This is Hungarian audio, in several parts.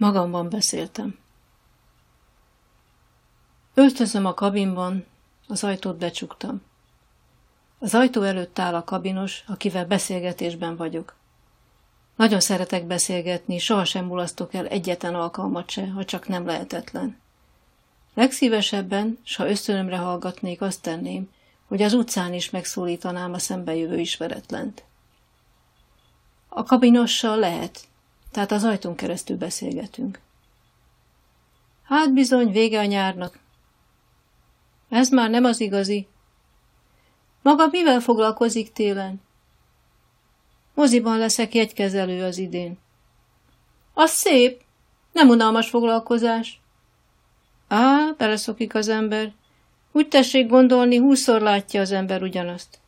Magamban beszéltem. Öltözöm a kabinban, az ajtót becsuktam. Az ajtó előtt áll a kabinos, akivel beszélgetésben vagyok. Nagyon szeretek beszélgetni, sohasem mulasztok el egyetlen alkalmat se, ha csak nem lehetetlen. Legszívesebben, s ha ösztönömre hallgatnék, azt tenném, hogy az utcán is megszólítanám a szembejövő ismeretlent. A kabinossal lehet, tehát az ajtón keresztül beszélgetünk. Hát bizony, vége a nyárnak. Ez már nem az igazi. Maga mivel foglalkozik télen? Moziban leszek jegykezelő az idén. Az szép, nem unalmas foglalkozás. Á, beleszokik az ember. Úgy tessék gondolni, húszszor látja az ember ugyanazt.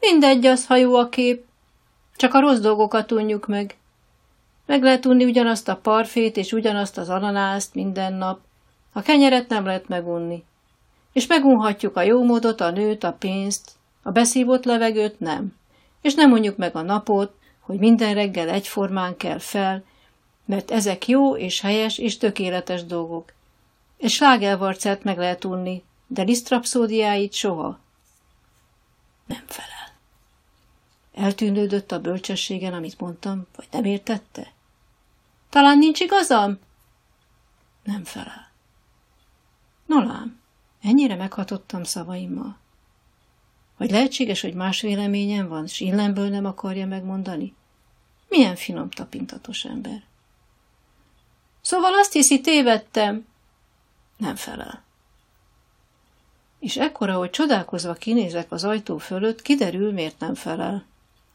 Mindegy az, ha jó a kép. Csak a rossz dolgokat unjuk meg. Meg lehet unni ugyanazt a parfét és ugyanazt az ananászt minden nap. A kenyeret nem lehet megunni. És megunhatjuk a jó módot, a nőt, a pénzt, a beszívott levegőt nem. És nem mondjuk meg a napot, hogy minden reggel egyformán kell fel, mert ezek jó és helyes és tökéletes dolgok. És slágelvarcát meg lehet unni, de lisztrapszódiáit soha. Nem felel. Eltűnődött a bölcsességen, amit mondtam, vagy nem értette? Talán nincs igazam? Nem felel. Nolám, ennyire meghatottam szavaimmal. Vagy lehetséges, hogy más véleményem van, s illemből nem akarja megmondani? Milyen finom tapintatos ember. Szóval azt hiszi, tévedtem. Nem felel. És ekkora, hogy csodálkozva kinézek az ajtó fölött, kiderül, miért nem felel.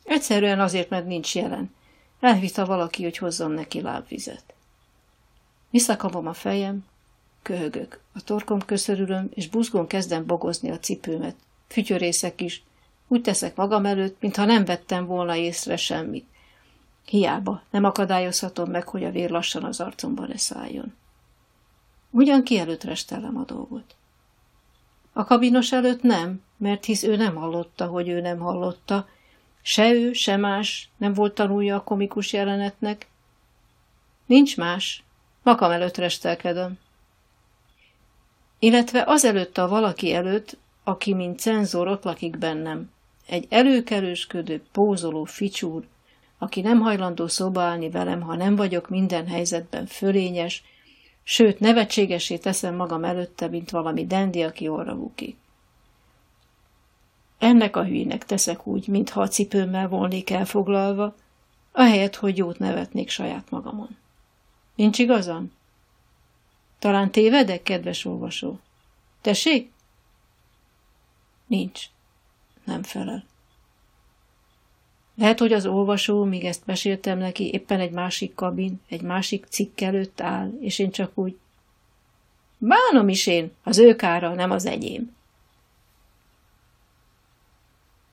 Egyszerűen azért, mert nincs jelen. Elvitta valaki, hogy hozzon neki lábvizet. Visszakapom a fejem, köhögök. A torkom köszörülöm, és buzgón kezdem bogozni a cipőmet. Fütyörészek is. Úgy teszek magam előtt, mintha nem vettem volna észre semmit. Hiába, nem akadályozhatom meg, hogy a vér lassan az arcomba leszálljon. Ugyan ki előtt restelem a dolgot. A kabinos előtt nem, mert hisz ő nem hallotta, hogy ő nem hallotta, se ő, se más nem volt tanulja a komikus jelenetnek. Nincs más, magam előtt restelkedem. Illetve azelőtt a valaki előtt, aki mint cenzor ott lakik bennem. Egy előkelősködő, pózoló ficsúr, aki nem hajlandó szóba állni velem, ha nem vagyok minden helyzetben fölényes, sőt, nevetségesé teszem magam előtte, mint valami dendi, aki orra bukik. Ennek a hülyének teszek úgy, mintha a cipőmmel volnék elfoglalva, ahelyett, hogy jót nevetnék saját magamon. Nincs igazam? Talán tévedek, kedves olvasó? Tessék? Nincs. Nem felel. Lehet, hogy az olvasó, míg ezt meséltem neki, éppen egy másik kabin, egy másik cikk előtt áll, és én csak úgy... Bánom is én, az ő kára, nem az enyém.